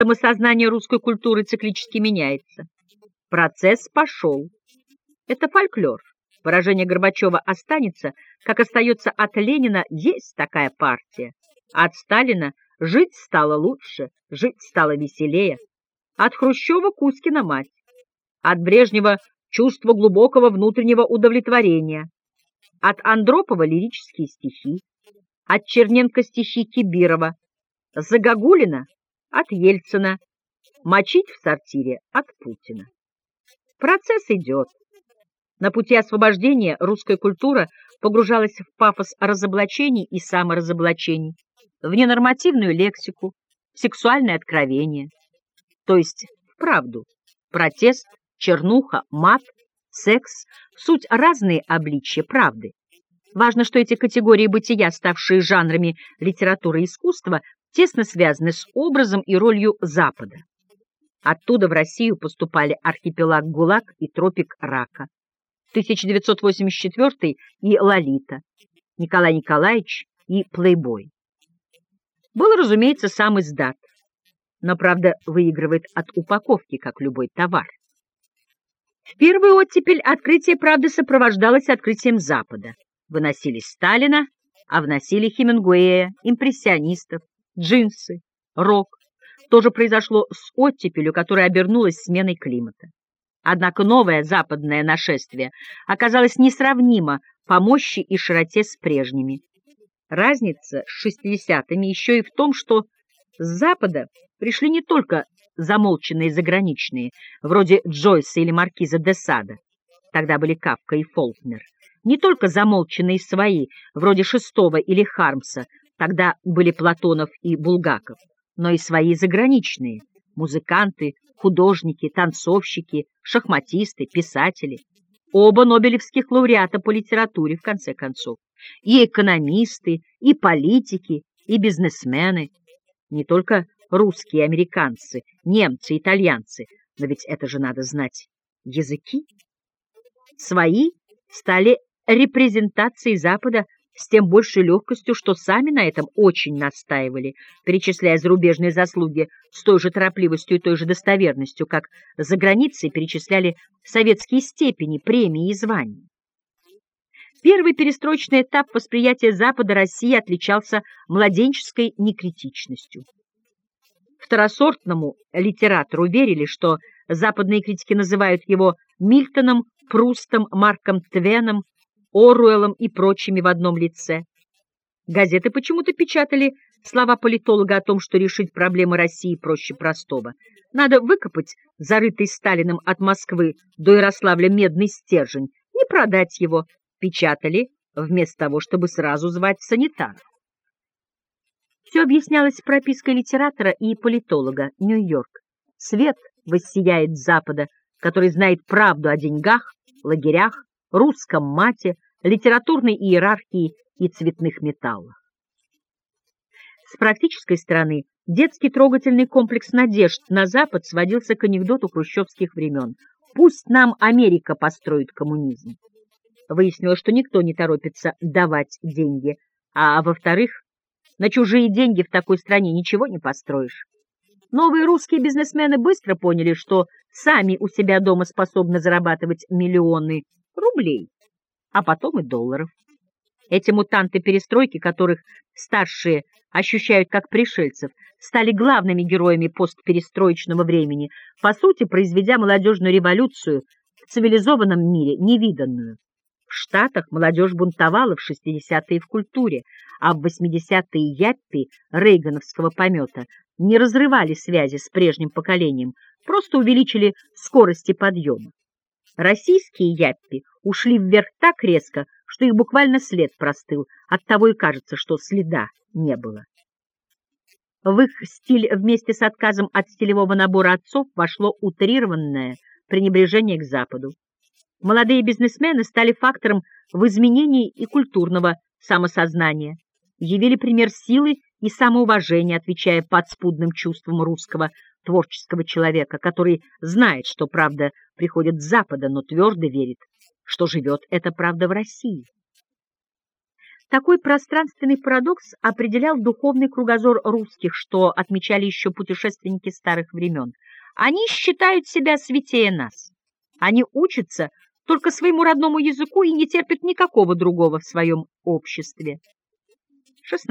Самосознание русской культуры циклически меняется. Процесс пошел. Это фольклор. Выражение Горбачева останется, как остается от Ленина «есть такая партия», от Сталина «жить стало лучше, жить стало веселее», от Хрущева Кузькина мать, от Брежнева чувство глубокого внутреннего удовлетворения, от Андропова лирические стихи, от Черненко стихи Кибирова, Загогулина от Ельцина, мочить в сортире от Путина. Процесс идет. На пути освобождения русская культура погружалась в пафос разоблачений и саморазоблачений, в ненормативную лексику, в сексуальное откровение, то есть в правду, протест, чернуха, мат, секс — суть разные обличья правды. Важно, что эти категории бытия, ставшие жанрами литературы и искусства, тесно связаны с образом и ролью Запада. Оттуда в Россию поступали архипелаг ГУЛАГ и тропик Рака. 1984 и Лолита, Николай Николаевич и Плейбой. Был, разумеется, сам издат, но, правда, выигрывает от упаковки, как любой товар. В первую оттепель открытие правды сопровождалось открытием Запада. Выносили Сталина, а вносили Хемингуэя, импрессионистов, джинсы, рок. То же произошло с оттепелью, которая обернулась сменой климата. Однако новое западное нашествие оказалось несравнимо по мощи и широте с прежними. Разница с 60-ми еще и в том, что с запада пришли не только замолченные заграничные, вроде Джойса или Маркиза де Сада, тогда были Кавка и Фолкнер, не только замолченные свои, вроде Шестого или Хармса, тогда были Платонов и Булгаков, но и свои заграничные, музыканты, художники, танцовщики, шахматисты, писатели, оба нобелевских лауреата по литературе, в конце концов, и экономисты, и политики, и бизнесмены, не только русские, американцы, немцы, итальянцы, но ведь это же надо знать языки. Свои стали репрезентацией Запада с тем большей легкостью, что сами на этом очень настаивали, перечисляя зарубежные заслуги с той же торопливостью и той же достоверностью, как за границей перечисляли советские степени, премии и звания. Первый перестроечный этап восприятия Запада России отличался младенческой некритичностью. Второсортному литератору верили, что западные критики называют его Мильтоном, Прустом, Марком Твеном, Оруэллом и прочими в одном лице. Газеты почему-то печатали слова политолога о том, что решить проблемы России проще простого. Надо выкопать зарытый Сталиным от Москвы до Ярославля медный стержень и продать его. Печатали вместо того, чтобы сразу звать санитаров. Все объяснялось пропиской литератора и политолога Нью-Йорк. Свет воссияет с Запада, который знает правду о деньгах, лагерях, русском мате, литературной иерархии и цветных металлах. С практической стороны детский трогательный комплекс надежд на Запад сводился к анекдоту хрущевских времен. «Пусть нам Америка построит коммунизм». Выяснилось, что никто не торопится давать деньги, а, во-вторых, на чужие деньги в такой стране ничего не построишь. Новые русские бизнесмены быстро поняли, что сами у себя дома способны зарабатывать миллионы рублей, а потом и долларов. Эти мутанты перестройки, которых старшие ощущают как пришельцев, стали главными героями постперестроечного времени, по сути, произведя молодежную революцию в цивилизованном мире невиданную. В Штатах молодежь бунтовала в 60-е в культуре, а в 80-е яппи рейгановского помета не разрывали связи с прежним поколением, просто увеличили скорости подъема. Российские яппи ушли вверх так резко, что их буквально след простыл, оттого и кажется, что следа не было. В их стиль вместе с отказом от стилевого набора отцов вошло утрированное пренебрежение к Западу. Молодые бизнесмены стали фактором в изменении и культурного самосознания, явили пример силы и самоуважения, отвечая подспудным чувствам русского творческого человека, который знает, что правда приходит с Запада, но твердо верит, что живет эта правда в России. Такой пространственный парадокс определял духовный кругозор русских, что отмечали еще путешественники старых времен. Они считают себя святее нас. Они учатся только своему родному языку и не терпят никакого другого в своем обществе.